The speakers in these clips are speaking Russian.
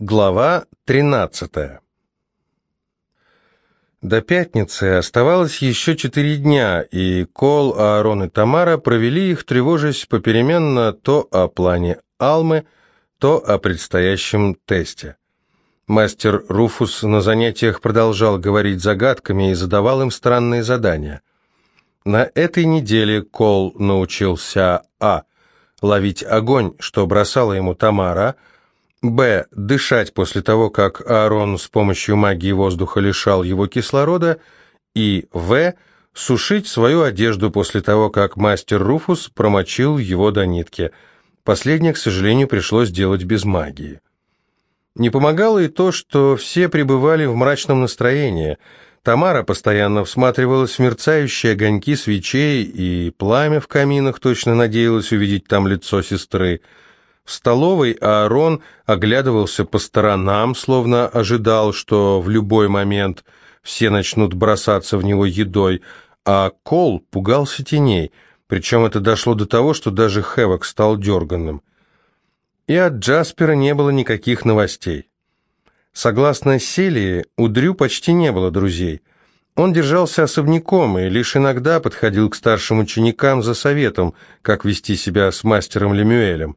Глава 13 До пятницы оставалось еще четыре дня, и Кол, Аарон и Тамара провели их, тревожась попеременно то о плане Алмы, то о предстоящем тесте. Мастер Руфус на занятиях продолжал говорить загадками и задавал им странные задания. На этой неделе Кол научился а. ловить огонь, что бросала ему Тамара, б. дышать после того, как Аарон с помощью магии воздуха лишал его кислорода, и в. сушить свою одежду после того, как мастер Руфус промочил его до нитки. Последнее, к сожалению, пришлось делать без магии. Не помогало и то, что все пребывали в мрачном настроении – Тамара постоянно всматривалась в мерцающие огоньки свечей, и пламя в каминах точно надеялась увидеть там лицо сестры. В столовой Аарон оглядывался по сторонам, словно ожидал, что в любой момент все начнут бросаться в него едой, а Кол пугался теней, причем это дошло до того, что даже Хэвок стал дерганным. И от Джаспера не было никаких новостей. Согласно Селии, у Дрю почти не было друзей. Он держался особняком и лишь иногда подходил к старшим ученикам за советом, как вести себя с мастером Лемюэлем.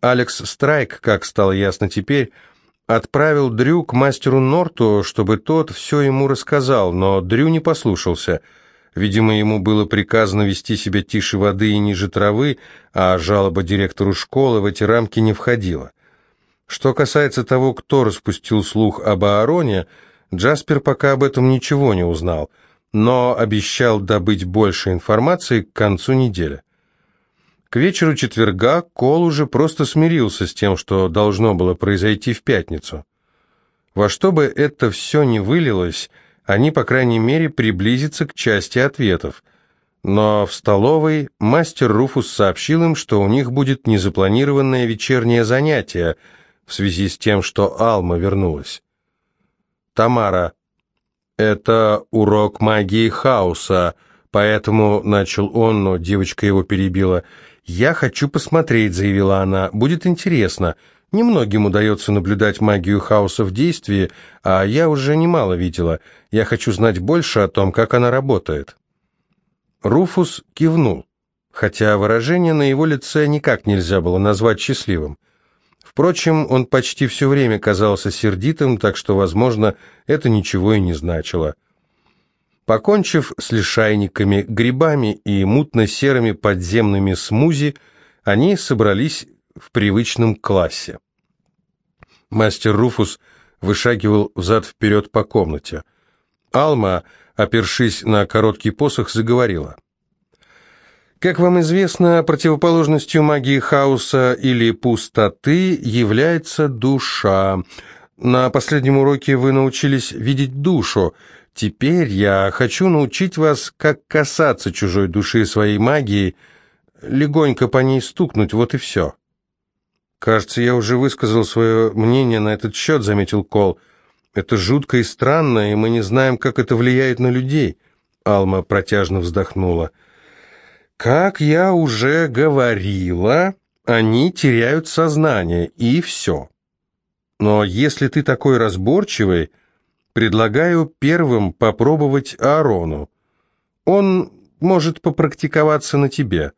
Алекс Страйк, как стало ясно теперь, отправил Дрю к мастеру Норту, чтобы тот все ему рассказал, но Дрю не послушался. Видимо, ему было приказано вести себя тише воды и ниже травы, а жалоба директору школы в эти рамки не входила. Что касается того, кто распустил слух об Аароне, Джаспер пока об этом ничего не узнал, но обещал добыть больше информации к концу недели. К вечеру четверга Кол уже просто смирился с тем, что должно было произойти в пятницу. Во что бы это все ни вылилось, они, по крайней мере, приблизятся к части ответов. Но в столовой мастер Руфус сообщил им, что у них будет незапланированное вечернее занятие – в связи с тем, что Алма вернулась. Тамара. Это урок магии хаоса, поэтому начал он, но девочка его перебила. Я хочу посмотреть, заявила она. Будет интересно. Немногим удается наблюдать магию хаоса в действии, а я уже немало видела. Я хочу знать больше о том, как она работает. Руфус кивнул, хотя выражение на его лице никак нельзя было назвать счастливым. Впрочем, он почти все время казался сердитым, так что, возможно, это ничего и не значило. Покончив с лишайниками, грибами и мутно-серыми подземными смузи, они собрались в привычном классе. Мастер Руфус вышагивал взад-вперед по комнате. Алма, опершись на короткий посох, заговорила — как вам известно, противоположностью магии хаоса или пустоты является душа. На последнем уроке вы научились видеть душу. Теперь я хочу научить вас, как касаться чужой души своей магией, легонько по ней стукнуть, вот и все. Кажется, я уже высказал свое мнение на этот счет, заметил Кол. Это жутко и странно, и мы не знаем, как это влияет на людей. Алма протяжно вздохнула. Как я уже говорила, они теряют сознание, и все. Но если ты такой разборчивый, предлагаю первым попробовать Аарону. Он может попрактиковаться на тебе.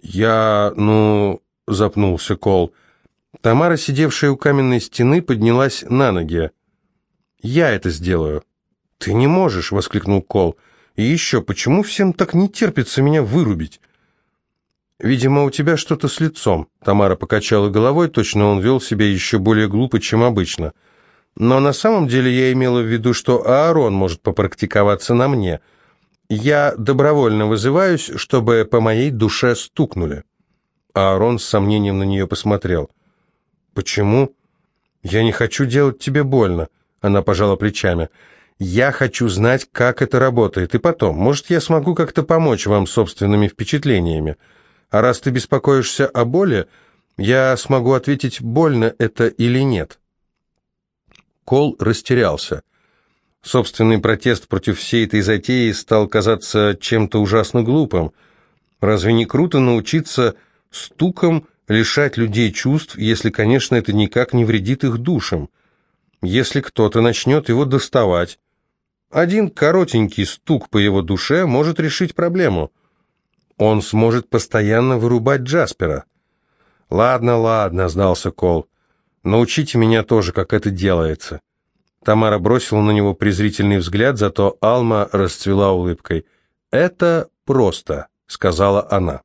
Я, ну, запнулся Кол. Тамара, сидевшая у каменной стены, поднялась на ноги. «Я это сделаю». «Ты не можешь!» — воскликнул Кол. И еще, почему всем так не терпится меня вырубить? Видимо, у тебя что-то с лицом. Тамара покачала головой, точно он вел себя еще более глупо, чем обычно. Но на самом деле я имела в виду, что Аарон может попрактиковаться на мне. Я добровольно вызываюсь, чтобы по моей душе стукнули. Аарон с сомнением на нее посмотрел. «Почему?» «Я не хочу делать тебе больно», — она пожала плечами. Я хочу знать, как это работает, и потом, может, я смогу как-то помочь вам собственными впечатлениями. А раз ты беспокоишься о боли, я смогу ответить, больно это или нет». Кол растерялся. Собственный протест против всей этой затеи стал казаться чем-то ужасно глупым. Разве не круто научиться стуком лишать людей чувств, если, конечно, это никак не вредит их душам. Если кто-то начнет его доставать, один коротенький стук по его душе может решить проблему. Он сможет постоянно вырубать Джаспера. «Ладно, ладно», — сдался Кол. «Научите меня тоже, как это делается». Тамара бросила на него презрительный взгляд, зато Алма расцвела улыбкой. «Это просто», — сказала она.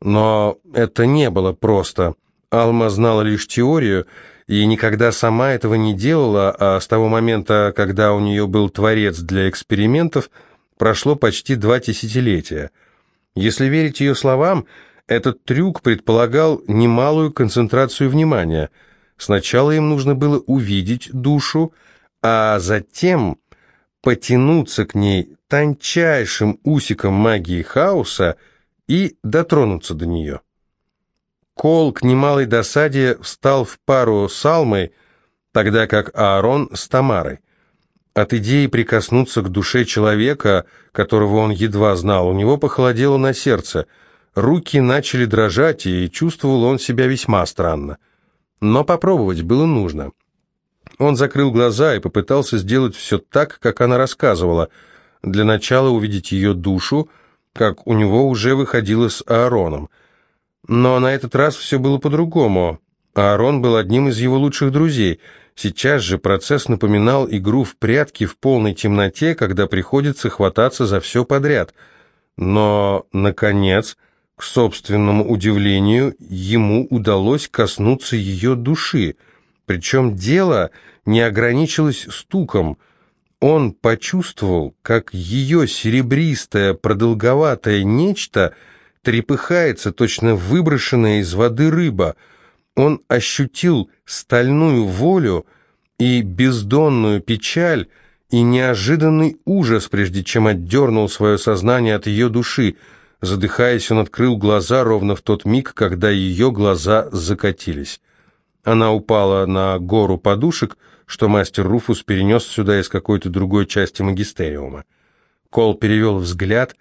Но это не было просто. Алма знала лишь теорию и никогда сама этого не делала, а с того момента, когда у нее был творец для экспериментов, прошло почти два десятилетия. Если верить ее словам, этот трюк предполагал немалую концентрацию внимания. Сначала им нужно было увидеть душу, а затем потянуться к ней тончайшим усиком магии хаоса и дотронуться до нее. Кол к немалой досаде встал в пару с Алмой, тогда как Аарон с Тамарой. От идеи прикоснуться к душе человека, которого он едва знал, у него похолодело на сердце. Руки начали дрожать, и чувствовал он себя весьма странно. Но попробовать было нужно. Он закрыл глаза и попытался сделать все так, как она рассказывала. Для начала увидеть ее душу, как у него уже выходило с Аароном. Но на этот раз все было по-другому. Аарон был одним из его лучших друзей. Сейчас же процесс напоминал игру в прятки в полной темноте, когда приходится хвататься за все подряд. Но, наконец, к собственному удивлению, ему удалось коснуться ее души. Причем дело не ограничилось стуком – он почувствовал, как ее серебристое, продолговатое нечто трепыхается, точно выброшенная из воды рыба. Он ощутил стальную волю и бездонную печаль, и неожиданный ужас, прежде чем отдернул свое сознание от ее души. Задыхаясь, он открыл глаза ровно в тот миг, когда ее глаза закатились. Она упала на гору подушек, что мастер Руфус перенес сюда из какой-то другой части магистериума. Кол перевел взгляд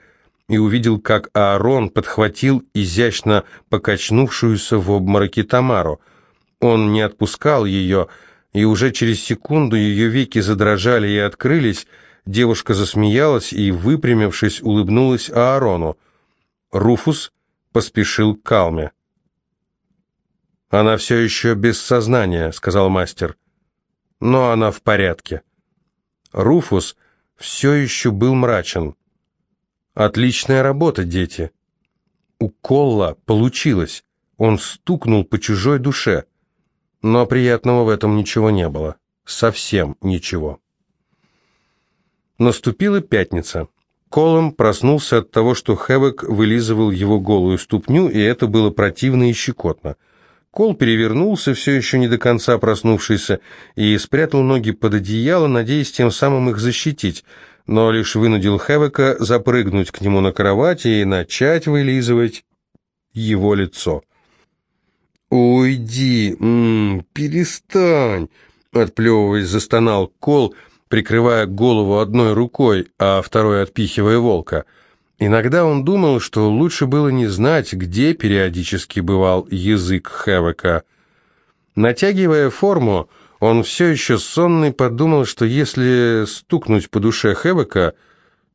и увидел, как Аарон подхватил изящно покачнувшуюся в обмороке Тамару. Он не отпускал ее, и уже через секунду ее веки задрожали и открылись, девушка засмеялась и, выпрямившись, улыбнулась Аарону. Руфус поспешил к Калме. «Она все еще без сознания», — сказал мастер но она в порядке. Руфус все еще был мрачен. «Отличная работа, дети!» У Колла получилось. Он стукнул по чужой душе. Но приятного в этом ничего не было. Совсем ничего. Наступила пятница. Колом проснулся от того, что Хэвок вылизывал его голую ступню, и это было противно и щекотно. Кол перевернулся, все еще не до конца проснувшийся, и спрятал ноги под одеяло, надеясь тем самым их защитить, но лишь вынудил Хэвека запрыгнуть к нему на кровати и начать вылизывать его лицо. «Уйди, м -м, перестань!» — отплевываясь, застонал Кол, прикрывая голову одной рукой, а второй отпихивая волка — Иногда он думал, что лучше было не знать, где периодически бывал язык Хэвека. Натягивая форму, он все еще сонный подумал, что если стукнуть по душе Хэвека,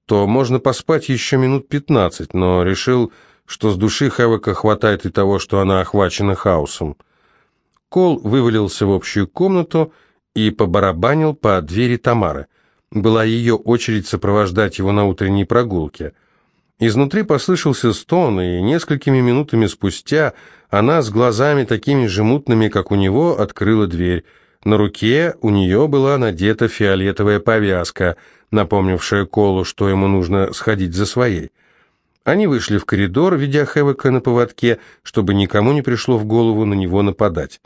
то можно поспать еще минут пятнадцать, но решил, что с души Хэвека хватает и того, что она охвачена хаосом. Кол вывалился в общую комнату и побарабанил по двери Тамары. Была ее очередь сопровождать его на утренней прогулке – Изнутри послышался стон, и несколькими минутами спустя она с глазами такими же мутными, как у него, открыла дверь. На руке у нее была надета фиолетовая повязка, напомнившая Колу, что ему нужно сходить за своей. Они вышли в коридор, ведя Хэвека на поводке, чтобы никому не пришло в голову на него нападать.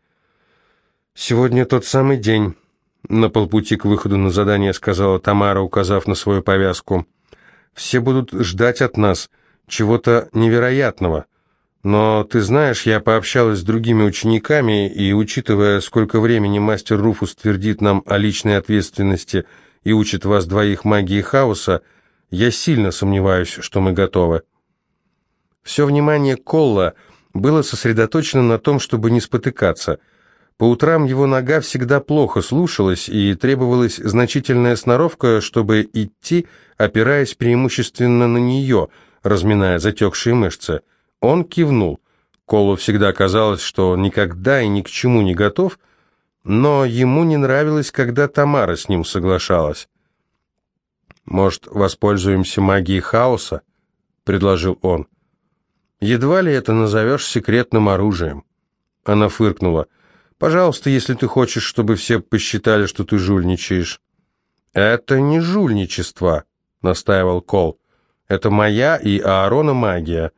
«Сегодня тот самый день», — на полпути к выходу на задание сказала Тамара, указав на свою повязку. Все будут ждать от нас чего-то невероятного. Но ты знаешь, я пообщалась с другими учениками, и, учитывая, сколько времени мастер Руфус твердит нам о личной ответственности и учит вас двоих магии хаоса, я сильно сомневаюсь, что мы готовы. Все внимание Колла было сосредоточено на том, чтобы не спотыкаться. По утрам его нога всегда плохо слушалась, и требовалась значительная сноровка, чтобы идти, опираясь преимущественно на нее, разминая затекшие мышцы. Он кивнул. Колу всегда казалось, что он никогда и ни к чему не готов, но ему не нравилось, когда Тамара с ним соглашалась. «Может, воспользуемся магией хаоса?» — предложил он. «Едва ли это назовешь секретным оружием». Она фыркнула. «Пожалуйста, если ты хочешь, чтобы все посчитали, что ты жульничаешь». «Это не жульничество», — настаивал Кол. «Это моя и Аарона магия».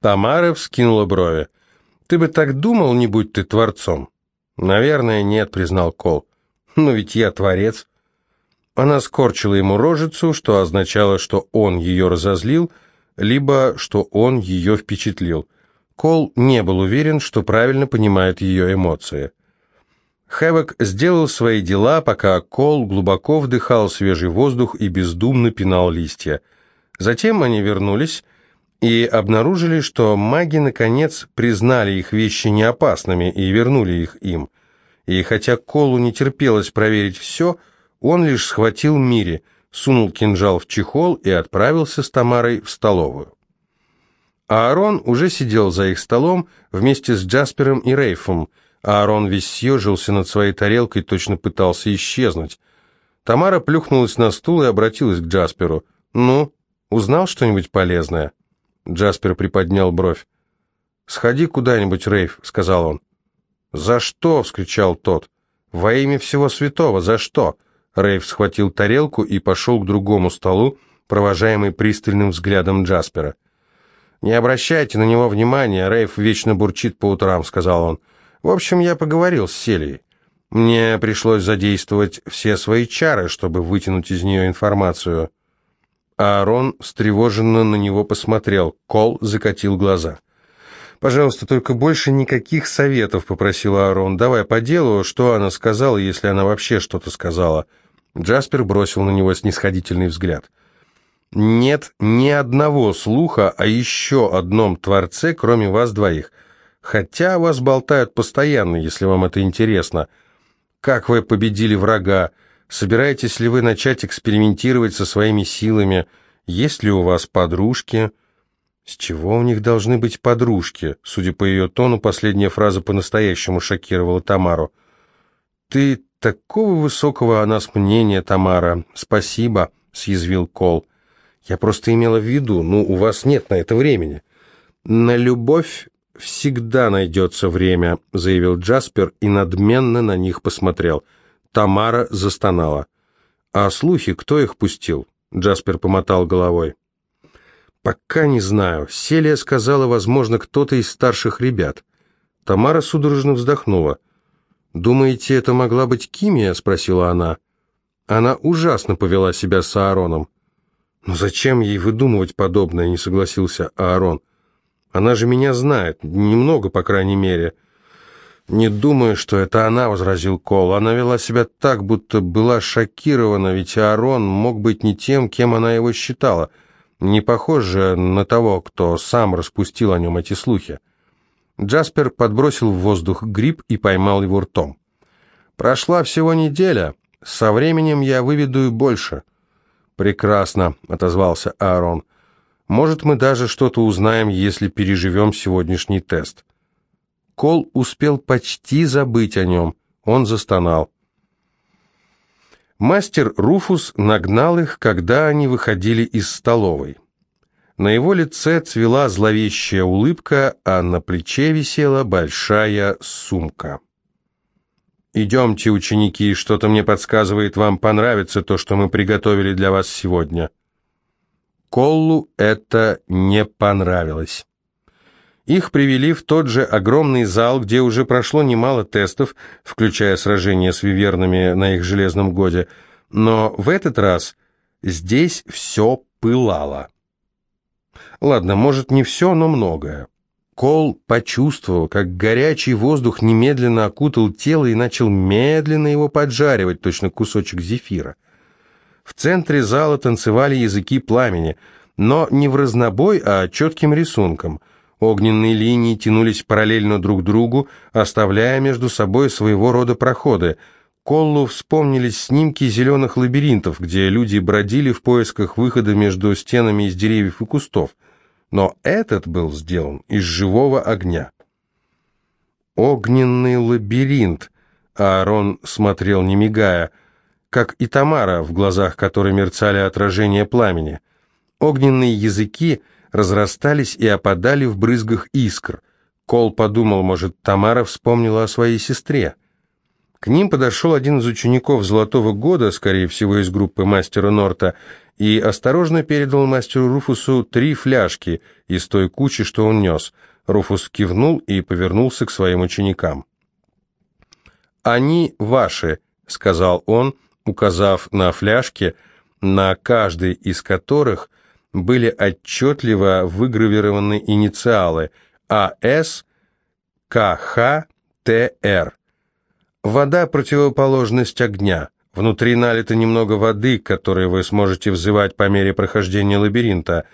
Тамара вскинула брови. «Ты бы так думал, не будь ты творцом?» «Наверное, нет», — признал Кол. «Но ведь я творец». Она скорчила ему рожицу, что означало, что он ее разозлил, либо что он ее впечатлил. Кол не был уверен, что правильно понимает ее эмоции. Хэвок сделал свои дела, пока Кол глубоко вдыхал свежий воздух и бездумно пинал листья. Затем они вернулись и обнаружили, что маги, наконец, признали их вещи неопасными и вернули их им. И хотя Колу не терпелось проверить все, он лишь схватил Мири, сунул кинжал в чехол и отправился с Тамарой в столовую. Аарон уже сидел за их столом вместе с Джаспером и Рейфом. Аарон весь съежился над своей тарелкой, точно пытался исчезнуть. Тамара плюхнулась на стул и обратилась к Джасперу. «Ну, узнал что-нибудь полезное?» Джаспер приподнял бровь. «Сходи куда-нибудь, Рейф», — сказал он. «За что?» — вскричал тот. «Во имя всего святого, за что?» Рейф схватил тарелку и пошел к другому столу, провожаемый пристальным взглядом Джаспера. «Не обращайте на него внимания, Рейф вечно бурчит по утрам», — сказал он. «В общем, я поговорил с Селией. Мне пришлось задействовать все свои чары, чтобы вытянуть из нее информацию». Аарон встревоженно на него посмотрел. Кол закатил глаза. «Пожалуйста, только больше никаких советов», — попросил Аарон. «Давай по делу, что она сказала, если она вообще что-то сказала». Джаспер бросил на него снисходительный взгляд. «Нет ни одного слуха о еще одном Творце, кроме вас двоих. Хотя вас болтают постоянно, если вам это интересно. Как вы победили врага? Собираетесь ли вы начать экспериментировать со своими силами? Есть ли у вас подружки?» «С чего у них должны быть подружки?» Судя по ее тону, последняя фраза по-настоящему шокировала Тамару. «Ты такого высокого о нас мнения, Тамара. Спасибо», — съязвил Кол. «Я просто имела в виду, ну, у вас нет на это времени». «На любовь всегда найдется время», — заявил Джаспер и надменно на них посмотрел. Тамара застонала. «А слухи, кто их пустил?» Джаспер помотал головой. «Пока не знаю. Селия сказала, возможно, кто-то из старших ребят». Тамара судорожно вздохнула. «Думаете, это могла быть Кимия?» — спросила она. Она ужасно повела себя с Аароном. «Но зачем ей выдумывать подобное?» — не согласился Аарон. «Она же меня знает, немного, по крайней мере». «Не думаю, что это она», — возразил Кол. «Она вела себя так, будто была шокирована, ведь Аарон мог быть не тем, кем она его считала» не похоже на того, кто сам распустил о нем эти слухи. Джаспер подбросил в воздух гриб и поймал его ртом. «Прошла всего неделя. Со временем я выведу и больше». «Прекрасно», — отозвался Аарон. «Может, мы даже что-то узнаем, если переживем сегодняшний тест». Кол успел почти забыть о нем. Он застонал. Мастер Руфус нагнал их, когда они выходили из столовой. На его лице цвела зловещая улыбка, а на плече висела большая сумка. «Идемте, ученики, что-то мне подсказывает, вам понравится то, что мы приготовили для вас сегодня». Коллу это не понравилось. Их привели в тот же огромный зал, где уже прошло немало тестов, включая сражения с вивернами на их железном годе, но в этот раз здесь все пылало. Ладно, может, не все, но многое. Кол почувствовал, как горячий воздух немедленно окутал тело и начал медленно его поджаривать, точно кусочек зефира. В центре зала танцевали языки пламени, но не в разнобой, а четким рисунком – Огненные линии тянулись параллельно друг другу, оставляя между собой своего рода проходы. Коллу вспомнились снимки зеленых лабиринтов, где люди бродили в поисках выхода между стенами из деревьев и кустов. Но этот был сделан из живого огня. «Огненный лабиринт», — Аарон смотрел не мигая, как и Тамара, в глазах которой мерцали отражения пламени. Огненные языки — разрастались и опадали в брызгах искр. Кол подумал, может, Тамара вспомнила о своей сестре. К ним подошел один из учеников «Золотого года», скорее всего, из группы мастера Норта, и осторожно передал мастеру Руфусу три фляжки из той кучи, что он нес. Руфус кивнул и повернулся к своим ученикам. «Они ваши», — сказал он, указав на фляжки, на каждой из которых — были отчетливо выгравированы инициалы АС, КХ, ТР. Вода – противоположность огня. Внутри налито немного воды, которую вы сможете взывать по мере прохождения лабиринта.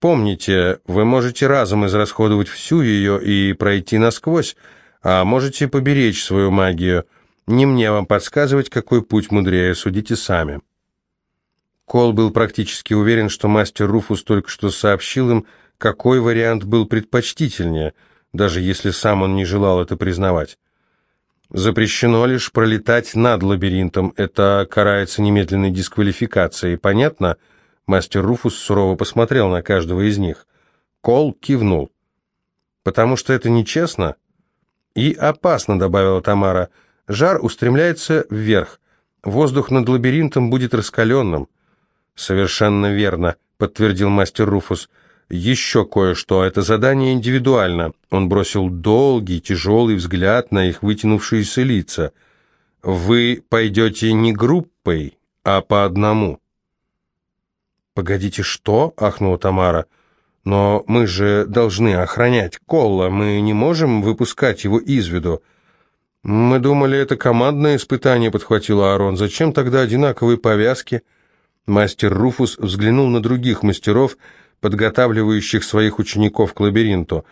Помните, вы можете разом израсходовать всю ее и пройти насквозь, а можете поберечь свою магию. Не мне вам подсказывать, какой путь мудрее, судите сами. Кол был практически уверен, что мастер Руфус только что сообщил им, какой вариант был предпочтительнее, даже если сам он не желал это признавать. Запрещено лишь пролетать над лабиринтом, это карается немедленной дисквалификацией, понятно? Мастер Руфус сурово посмотрел на каждого из них. Кол кивнул. «Потому что это нечестно?» «И опасно», — добавила Тамара. «Жар устремляется вверх. Воздух над лабиринтом будет раскаленным». «Совершенно верно», — подтвердил мастер Руфус. «Еще кое-что. Это задание индивидуально». Он бросил долгий, тяжелый взгляд на их вытянувшиеся лица. «Вы пойдете не группой, а по одному». «Погодите, что?» — ахнула Тамара. «Но мы же должны охранять Колла, мы не можем выпускать его из виду». «Мы думали, это командное испытание», — подхватил Аарон. «Зачем тогда одинаковые повязки?» Мастер Руфус взглянул на других мастеров, подготавливающих своих учеников к лабиринту.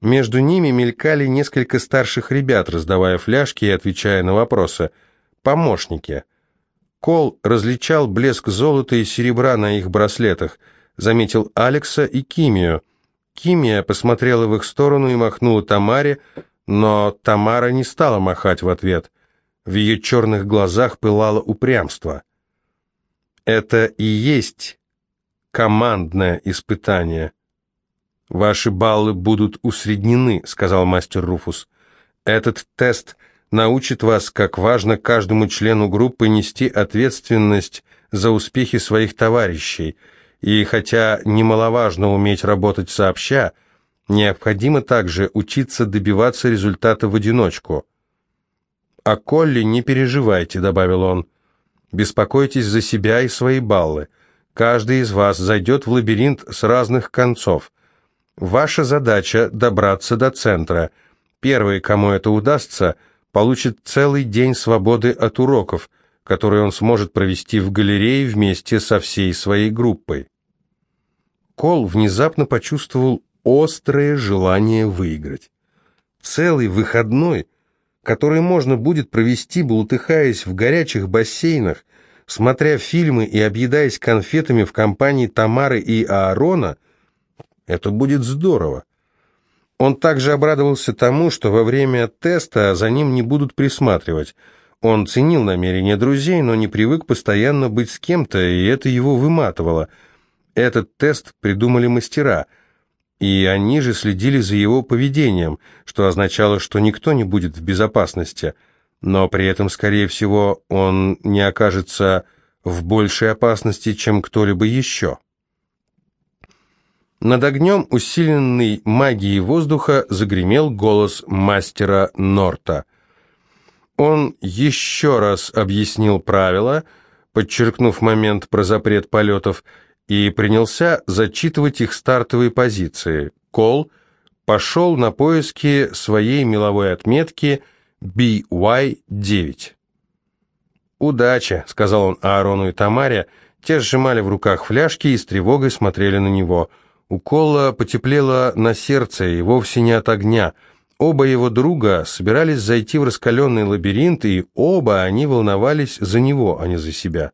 Между ними мелькали несколько старших ребят, раздавая фляжки и отвечая на вопросы. Помощники. Кол различал блеск золота и серебра на их браслетах, заметил Алекса и Кимию. Кимия посмотрела в их сторону и махнула Тамаре, но Тамара не стала махать в ответ. В ее черных глазах пылало упрямство. Это и есть командное испытание. Ваши баллы будут усреднены, сказал мастер Руфус. Этот тест научит вас, как важно каждому члену группы нести ответственность за успехи своих товарищей. И хотя немаловажно уметь работать сообща, необходимо также учиться добиваться результата в одиночку. «О Колли не переживайте», — добавил он. Беспокойтесь за себя и свои баллы. Каждый из вас зайдет в лабиринт с разных концов. Ваша задача – добраться до центра. Первый, кому это удастся, получит целый день свободы от уроков, который он сможет провести в галерее вместе со всей своей группой. Кол внезапно почувствовал острое желание выиграть. Целый выходной – который можно будет провести, бултыхаясь в горячих бассейнах, смотря фильмы и объедаясь конфетами в компании Тамары и Аарона, это будет здорово. Он также обрадовался тому, что во время теста за ним не будут присматривать. Он ценил намерения друзей, но не привык постоянно быть с кем-то, и это его выматывало. Этот тест придумали мастера – и они же следили за его поведением, что означало, что никто не будет в безопасности, но при этом, скорее всего, он не окажется в большей опасности, чем кто-либо еще. Над огнем, усиленный магией воздуха, загремел голос мастера Норта. Он еще раз объяснил правила, подчеркнув момент про запрет полетов, и принялся зачитывать их стартовые позиции. Кол пошел на поиски своей меловой отметки BY-9. «Удача», — сказал он Аарону и Тамаре, те сжимали в руках фляжки и с тревогой смотрели на него. У Колла потеплело на сердце, и вовсе не от огня. Оба его друга собирались зайти в раскаленный лабиринт, и оба они волновались за него, а не за себя.